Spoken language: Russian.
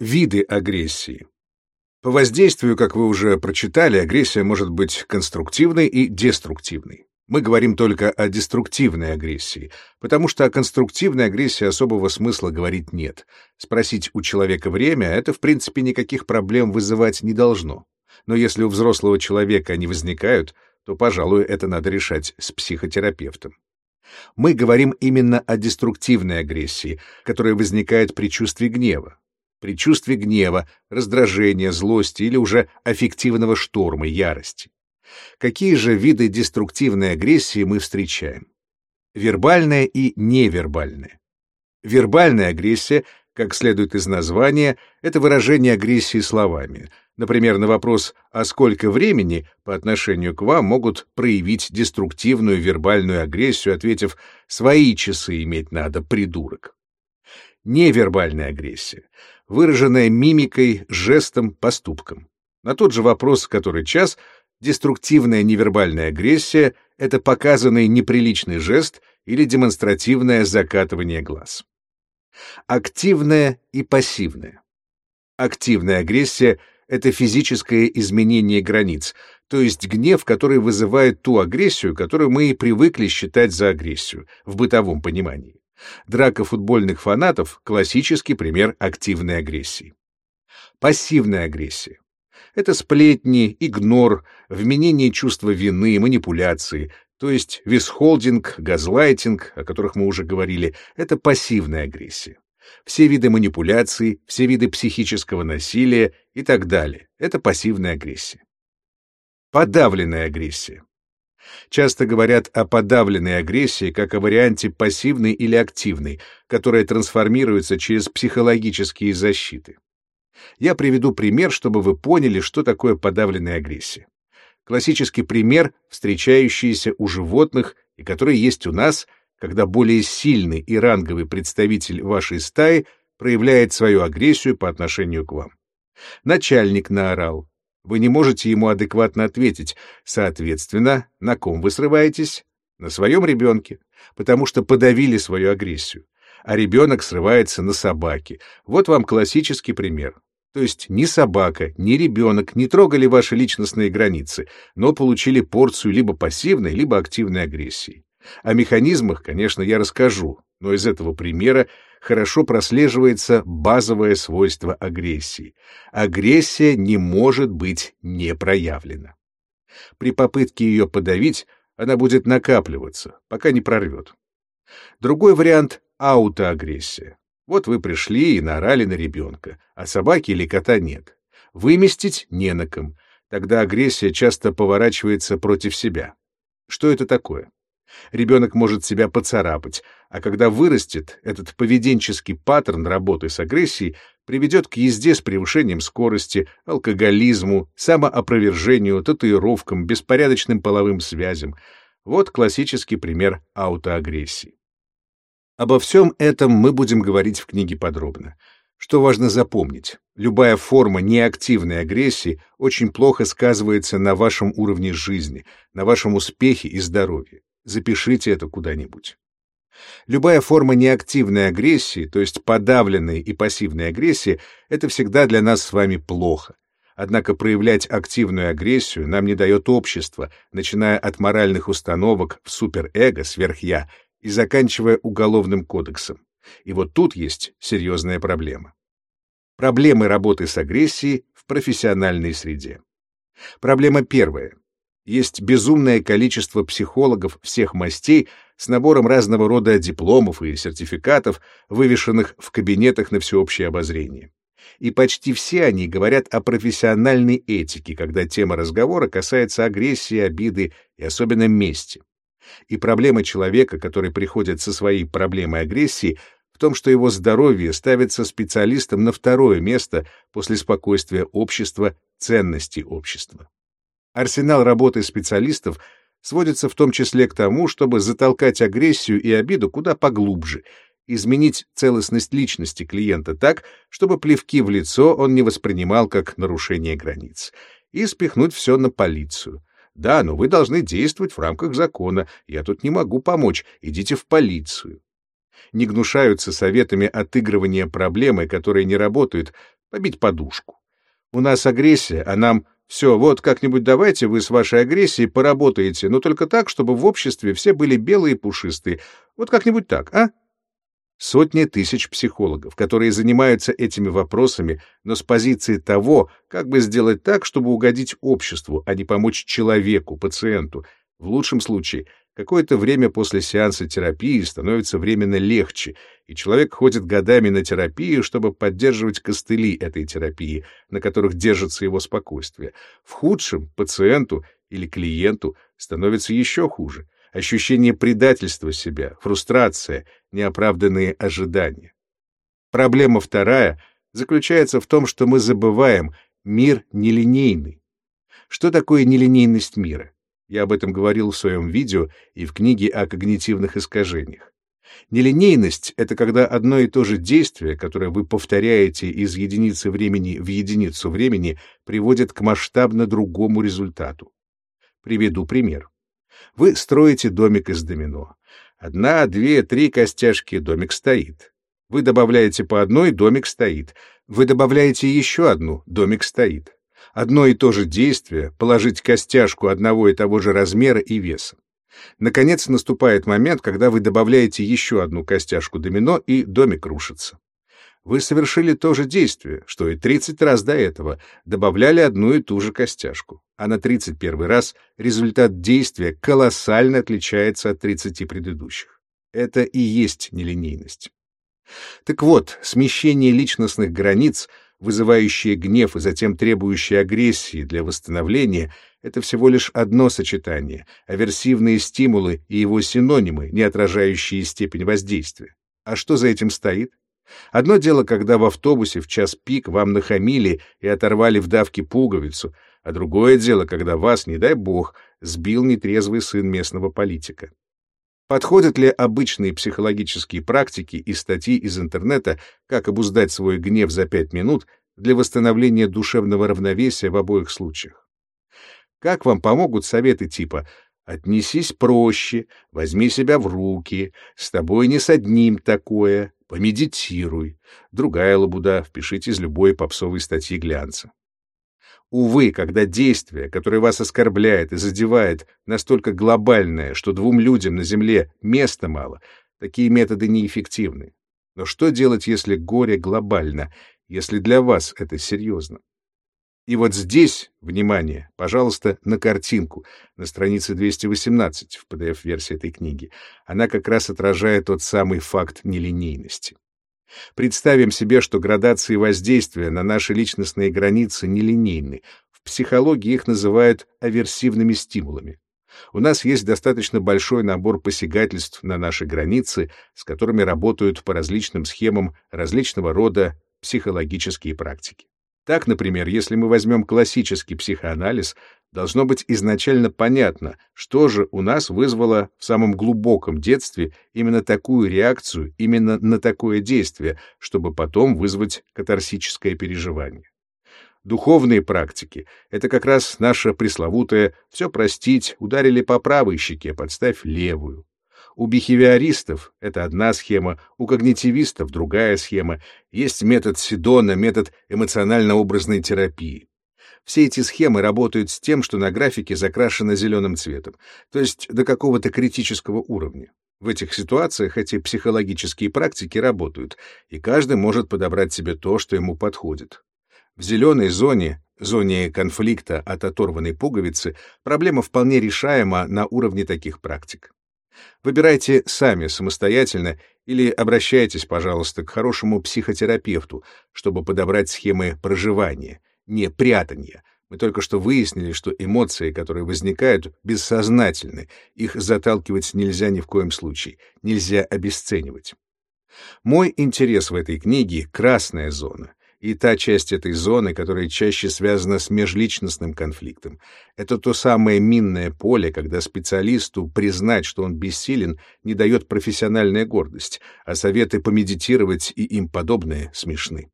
Виды агрессии. По воздействию, как вы уже прочитали, агрессия может быть конструктивной и деструктивной. Мы говорим только о деструктивной агрессии, потому что о конструктивной агрессии особого смысла говорить нет. Спросить у человека время — это, в принципе, никаких проблем вызывать не должно. Но если у взрослого человека они возникают, то, пожалуй, это надо решать с психотерапевтом. Мы говорим именно о деструктивной агрессии, которая возникает при чувстве гнева при чувстве гнева, раздражения, злости или уже аффективного шторма, ярости. Какие же виды деструктивной агрессии мы встречаем? Вербальная и невербальная. Вербальная агрессия, как следует из названия, это выражение агрессии словами. Например, на вопрос «А сколько времени?» по отношению к вам могут проявить деструктивную вербальную агрессию, ответив «Свои часы иметь надо, придурок». Невербальная агрессия выраженная мимикой, жестом, поступком. На тот же вопрос, который час, деструктивная невербальная агрессия — это показанный неприличный жест или демонстративное закатывание глаз. Активная и пассивная. Активная агрессия — это физическое изменение границ, то есть гнев, который вызывает ту агрессию, которую мы и привыкли считать за агрессию в бытовом понимании. Драка футбольных фанатов — классический пример активной агрессии. Пассивная агрессия. Это сплетни, игнор, вменение чувства вины, манипуляции, то есть висхолдинг, газлайтинг, о которых мы уже говорили, это пассивная агрессия. Все виды манипуляций, все виды психического насилия и так далее — это пассивная агрессия. Подавленная агрессия. Часто говорят о подавленной агрессии как о варианте пассивной или активной, которая трансформируется через психологические защиты. Я приведу пример, чтобы вы поняли, что такое подавленная агрессия. Классический пример, встречающийся у животных и который есть у нас, когда более сильный и ранговый представитель вашей стаи проявляет свою агрессию по отношению к вам. Начальник наорал, вы не можете ему адекватно ответить. Соответственно, на ком вы срываетесь? На своем ребенке, потому что подавили свою агрессию. А ребенок срывается на собаке. Вот вам классический пример. То есть ни собака, ни ребенок не трогали ваши личностные границы, но получили порцию либо пассивной, либо активной агрессии. О механизмах, конечно, я расскажу, но из этого примера хорошо прослеживается базовое свойство агрессии. Агрессия не может быть не проявлена. При попытке ее подавить она будет накапливаться, пока не прорвет. Другой вариант — аутоагрессия. Вот вы пришли и наорали на ребенка, а собаки или кота нет. Выместить не на ком. Тогда агрессия часто поворачивается против себя. Что это такое? Ребенок может себя поцарапать, а когда вырастет, этот поведенческий паттерн работы с агрессией приведет к езде с превышением скорости, алкоголизму, самоопровержению, татуировкам, беспорядочным половым связям. Вот классический пример аутоагрессии. Обо всем этом мы будем говорить в книге подробно. Что важно запомнить, любая форма неактивной агрессии очень плохо сказывается на вашем уровне жизни, на вашем успехе и здоровье. Запишите это куда-нибудь. Любая форма неактивной агрессии, то есть подавленной и пассивной агрессии, это всегда для нас с вами плохо. Однако проявлять активную агрессию нам не дает общество, начиная от моральных установок в суперэго, сверхя, и заканчивая уголовным кодексом. И вот тут есть серьезная проблема. Проблемы работы с агрессией в профессиональной среде. Проблема первая. Есть безумное количество психологов всех мастей с набором разного рода дипломов и сертификатов, вывешенных в кабинетах на всеобщее обозрение. И почти все они говорят о профессиональной этике, когда тема разговора касается агрессии, обиды и особенно мести. И проблема человека, который приходит со своей проблемой агрессии, в том, что его здоровье ставится специалистом на второе место после спокойствия общества, ценностей общества. Арсенал работы специалистов сводится в том числе к тому, чтобы затолкать агрессию и обиду куда поглубже, изменить целостность личности клиента так, чтобы плевки в лицо он не воспринимал как нарушение границ, и спихнуть все на полицию. Да, но вы должны действовать в рамках закона, я тут не могу помочь, идите в полицию. Не гнушаются советами отыгрывания проблемы, которые не работают, Побить подушку. У нас агрессия, а нам все, вот как-нибудь давайте вы с вашей агрессией поработаете, но только так, чтобы в обществе все были белые и пушистые. Вот как-нибудь так, а? Сотни тысяч психологов, которые занимаются этими вопросами, но с позиции того, как бы сделать так, чтобы угодить обществу, а не помочь человеку, пациенту. В лучшем случае Какое-то время после сеанса терапии становится временно легче, и человек ходит годами на терапию, чтобы поддерживать костыли этой терапии, на которых держится его спокойствие. В худшем пациенту или клиенту становится еще хуже. Ощущение предательства себя, фрустрация, неоправданные ожидания. Проблема вторая заключается в том, что мы забываем, мир нелинейный. Что такое нелинейность мира? Я об этом говорил в своем видео и в книге о когнитивных искажениях. Нелинейность — это когда одно и то же действие, которое вы повторяете из единицы времени в единицу времени, приводит к масштабно другому результату. Приведу пример. Вы строите домик из домино. Одна, две, три костяшки, домик стоит. Вы добавляете по одной, домик стоит. Вы добавляете еще одну, домик стоит одно и то же действие, положить костяшку одного и того же размера и веса. Наконец наступает момент, когда вы добавляете еще одну костяшку домино, и домик рушится. Вы совершили то же действие, что и 30 раз до этого, добавляли одну и ту же костяшку. А на 31 раз результат действия колоссально отличается от 30 предыдущих. Это и есть нелинейность. Так вот, смещение личностных границ — вызывающее гнев и затем требующее агрессии для восстановления, это всего лишь одно сочетание, аверсивные стимулы и его синонимы, не отражающие степень воздействия. А что за этим стоит? Одно дело, когда в автобусе в час пик вам нахамили и оторвали в давке пуговицу, а другое дело, когда вас, не дай бог, сбил нетрезвый сын местного политика. Подходят ли обычные психологические практики и статьи из интернета «Как обуздать свой гнев за пять минут» для восстановления душевного равновесия в обоих случаях? Как вам помогут советы типа «Отнесись проще», «Возьми себя в руки», «С тобой не с одним такое», «Помедитируй», другая лабуда, впишите из любой попсовой статьи глянца. Увы, когда действие, которое вас оскорбляет и задевает, настолько глобальное, что двум людям на Земле места мало, такие методы неэффективны. Но что делать, если горе глобально, если для вас это серьезно? И вот здесь, внимание, пожалуйста, на картинку, на странице 218 в PDF-версии этой книги. Она как раз отражает тот самый факт нелинейности. Представим себе, что градации воздействия на наши личностные границы нелинейны. В психологии их называют аверсивными стимулами. У нас есть достаточно большой набор посягательств на наши границы, с которыми работают по различным схемам различного рода психологические практики. Так, например, если мы возьмем классический психоанализ, должно быть изначально понятно, что же у нас вызвало в самом глубоком детстве именно такую реакцию, именно на такое действие, чтобы потом вызвать катарсическое переживание. Духовные практики — это как раз наше пресловутое «все простить, ударили по правой щеке, подставь левую». У бихевиористов это одна схема, у когнитивистов другая схема. Есть метод Сидона, метод эмоционально-образной терапии. Все эти схемы работают с тем, что на графике закрашено зеленым цветом, то есть до какого-то критического уровня. В этих ситуациях эти психологические практики работают, и каждый может подобрать себе то, что ему подходит. В зеленой зоне, зоне конфликта от оторванной пуговицы, проблема вполне решаема на уровне таких практик. Выбирайте сами самостоятельно или обращайтесь, пожалуйста, к хорошему психотерапевту, чтобы подобрать схемы проживания, не прятанье. Мы только что выяснили, что эмоции, которые возникают, бессознательны. Их заталкивать нельзя ни в коем случае. Нельзя обесценивать. Мой интерес в этой книге — красная зона. И та часть этой зоны, которая чаще связана с межличностным конфликтом. Это то самое минное поле, когда специалисту признать, что он бессилен, не дает профессиональная гордость, а советы помедитировать и им подобное смешны.